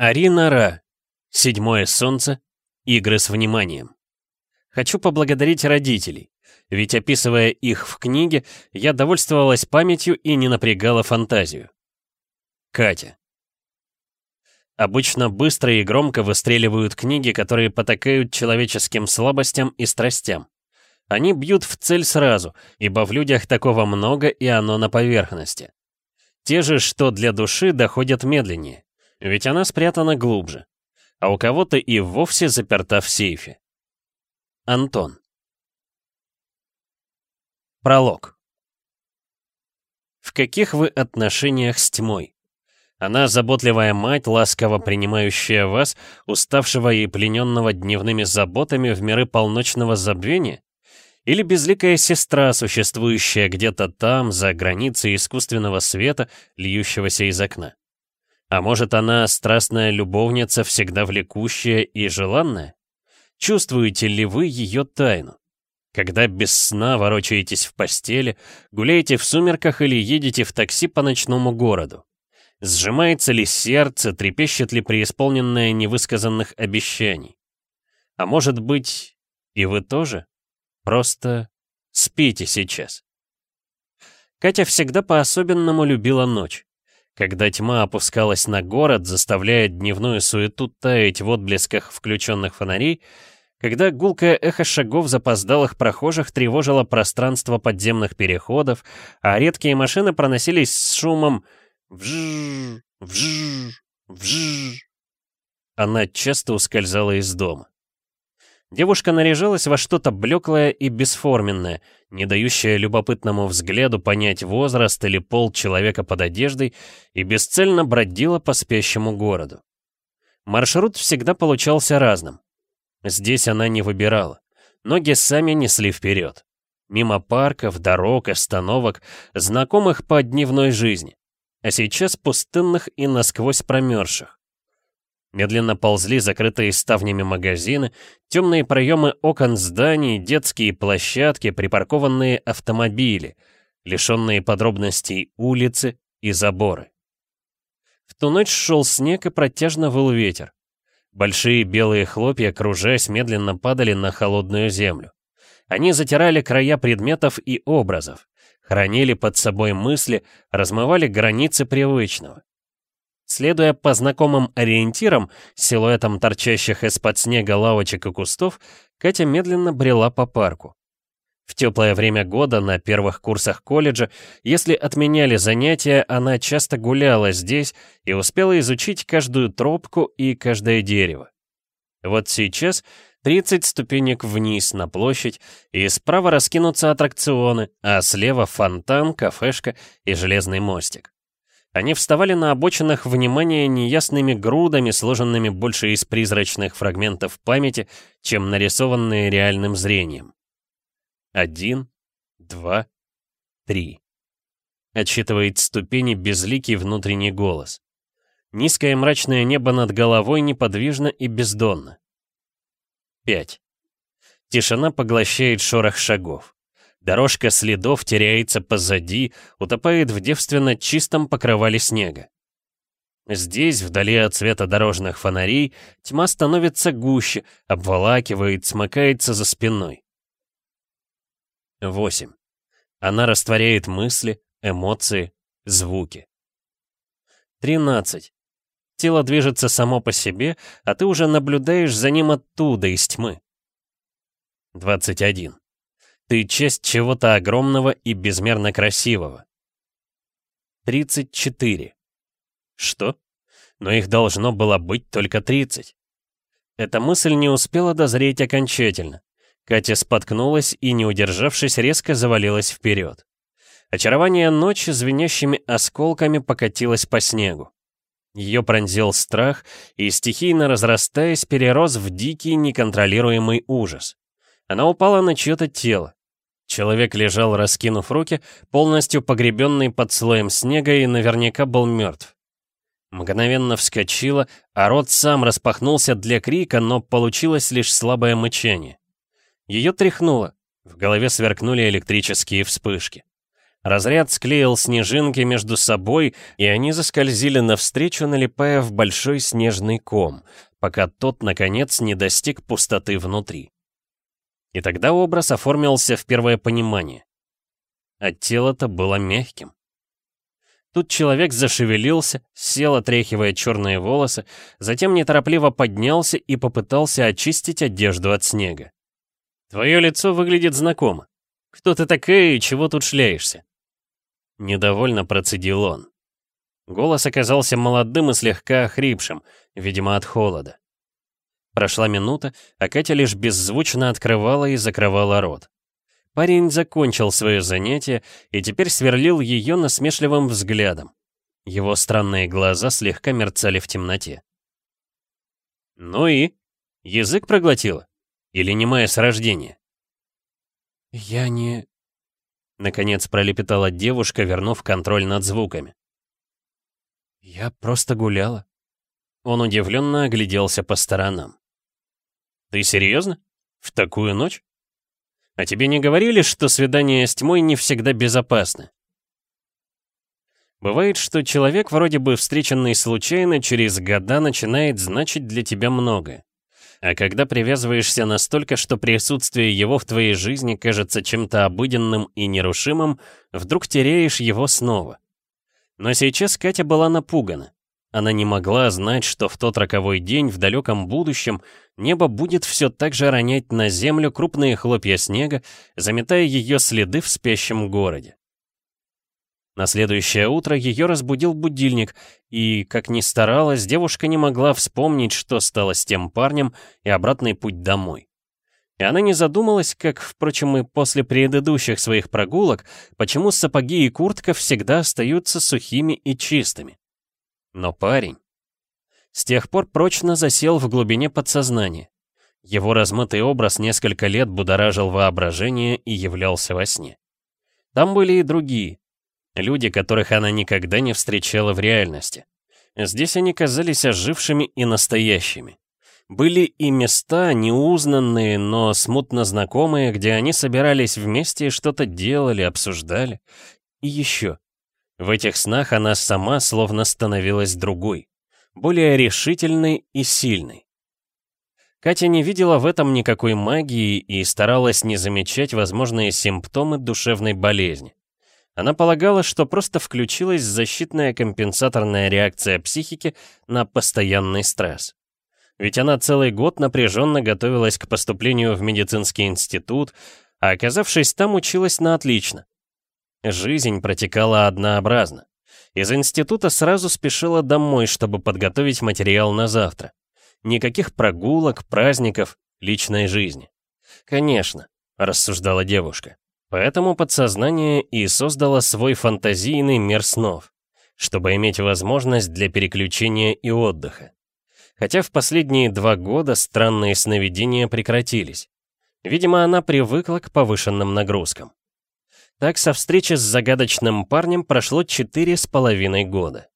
Арина Ра. Седьмое солнце. Игры с вниманием. Хочу поблагодарить родителей, ведь описывая их в книге, я довольствовалась памятью и не напрягала фантазию. Катя. Обычно быстро и громко выстреливают книги, которые потакают человеческим слабостям и страстям. Они бьют в цель сразу, ибо в людях такого много и оно на поверхности. Те же, что для души, доходят медленнее, ведь она спрятана глубже, а у кого-то и вовсе заперта в сейфе. Антон. Пролог. В каких вы отношениях с тьмой? Она заботливая мать, ласково принимающая вас, уставшего и плененного дневными заботами в миры полночного забвения? Или безликая сестра, существующая где-то там, за границей искусственного света, льющегося из окна? А может, она страстная любовница, всегда влекущая и желанная? Чувствуете ли вы ее тайну? Когда без сна ворочаетесь в постели, гуляете в сумерках или едете в такси по ночному городу? Сжимается ли сердце, трепещет ли преисполненное невысказанных обещаний? А может быть, и вы тоже? Просто спите сейчас. Катя всегда по-особенному любила ночь. Когда тьма опускалась на город, заставляя дневную суету таять в отблесках включенных фонарей, когда гулкое эхо шагов запоздалых прохожих тревожило пространство подземных переходов, а редкие машины проносились с шумом «вжжж, вжжж, вжжж», она часто ускользала из дома. Девушка наряжалась во что-то блеклое и бесформенное, не дающее любопытному взгляду понять возраст или пол человека под одеждой, и бесцельно бродила по спящему городу. Маршрут всегда получался разным. Здесь она не выбирала. Ноги сами несли вперед. Мимо парков, дорог, остановок, знакомых по дневной жизни. А сейчас пустынных и насквозь промерзших. Медленно ползли закрытые ставнями магазины, темные проемы окон зданий, детские площадки, припаркованные автомобили, лишенные подробностей улицы и заборы. В ту ночь шел снег и протяжно выл ветер. Большие белые хлопья, кружась, медленно падали на холодную землю. Они затирали края предметов и образов, хранили под собой мысли, размывали границы привычного. Следуя по знакомым ориентирам, силуэтам торчащих из-под снега лавочек и кустов, Катя медленно брела по парку. В теплое время года на первых курсах колледжа, если отменяли занятия, она часто гуляла здесь и успела изучить каждую тропку и каждое дерево. Вот сейчас 30 ступенек вниз на площадь, и справа раскинутся аттракционы, а слева фонтан, кафешка и железный мостик. Они вставали на обочинах внимания неясными грудами, сложенными больше из призрачных фрагментов памяти, чем нарисованные реальным зрением. Один, два, три. Отсчитывает ступени безликий внутренний голос. Низкое мрачное небо над головой неподвижно и бездонно. Пять. Тишина поглощает шорох шагов. Дорожка следов теряется позади, утопает в девственно чистом покрывале снега. Здесь, вдали от света дорожных фонарей, тьма становится гуще, обволакивает, смыкается за спиной. 8. Она растворяет мысли, эмоции, звуки. 13. Тело движется само по себе, а ты уже наблюдаешь за ним оттуда, из тьмы. 21. Ты часть чего-то огромного и безмерно красивого. 34. Что? Но их должно было быть только 30. Эта мысль не успела дозреть окончательно. Катя споткнулась и, не удержавшись, резко завалилась вперед. Очарование ночи звенящими осколками покатилось по снегу. Ее пронзил страх и, стихийно разрастаясь, перерос в дикий неконтролируемый ужас. Она упала на чье-то тело. Человек лежал, раскинув руки, полностью погребенный под слоем снега и наверняка был мертв. Мгновенно вскочила, а рот сам распахнулся для крика, но получилось лишь слабое мычание. Ее тряхнуло, в голове сверкнули электрические вспышки. Разряд склеил снежинки между собой, и они заскользили навстречу, налипая в большой снежный ком, пока тот, наконец, не достиг пустоты внутри. И тогда образ оформился в первое понимание. А тело-то было мягким. Тут человек зашевелился, сел, отряхивая черные волосы, затем неторопливо поднялся и попытался очистить одежду от снега. «Твое лицо выглядит знакомо. Кто ты такая и чего тут шляешься?» Недовольно процедил он. Голос оказался молодым и слегка охрипшим, видимо, от холода. Прошла минута, а Катя лишь беззвучно открывала и закрывала рот. Парень закончил свое занятие и теперь сверлил ее насмешливым взглядом. Его странные глаза слегка мерцали в темноте. «Ну и? Язык проглотила? Или немая с рождения?» «Я не...» Наконец пролепетала девушка, вернув контроль над звуками. «Я просто гуляла». Он удивленно огляделся по сторонам. «Ты серьезно? В такую ночь? А тебе не говорили, что свидания с тьмой не всегда безопасны?» Бывает, что человек, вроде бы встреченный случайно, через года начинает значить для тебя многое. А когда привязываешься настолько, что присутствие его в твоей жизни кажется чем-то обыденным и нерушимым, вдруг теряешь его снова. Но сейчас Катя была напугана. Она не могла знать, что в тот роковой день в далеком будущем небо будет все так же ронять на землю крупные хлопья снега, заметая ее следы в спящем городе. На следующее утро ее разбудил будильник, и, как ни старалась, девушка не могла вспомнить, что стало с тем парнем и обратный путь домой. И она не задумалась, как, впрочем, и после предыдущих своих прогулок, почему сапоги и куртка всегда остаются сухими и чистыми. Но парень... С тех пор прочно засел в глубине подсознания. Его размытый образ несколько лет будоражил воображение и являлся во сне. Там были и другие, Люди, которых она никогда не встречала в реальности. Здесь они казались ожившими и настоящими. Были и места, неузнанные, но смутно знакомые, где они собирались вместе и что-то делали, обсуждали. И еще. В этих снах она сама словно становилась другой, более решительной и сильной. Катя не видела в этом никакой магии и старалась не замечать возможные симптомы душевной болезни. Она полагала, что просто включилась защитная компенсаторная реакция психики на постоянный стресс. Ведь она целый год напряженно готовилась к поступлению в медицинский институт, а оказавшись там, училась на отлично. Жизнь протекала однообразно. Из института сразу спешила домой, чтобы подготовить материал на завтра. Никаких прогулок, праздников, личной жизни. «Конечно», — рассуждала девушка. Поэтому подсознание и создало свой фантазийный мир снов, чтобы иметь возможность для переключения и отдыха. Хотя в последние два года странные сновидения прекратились. Видимо, она привыкла к повышенным нагрузкам. Так, со встречи с загадочным парнем прошло четыре с половиной года.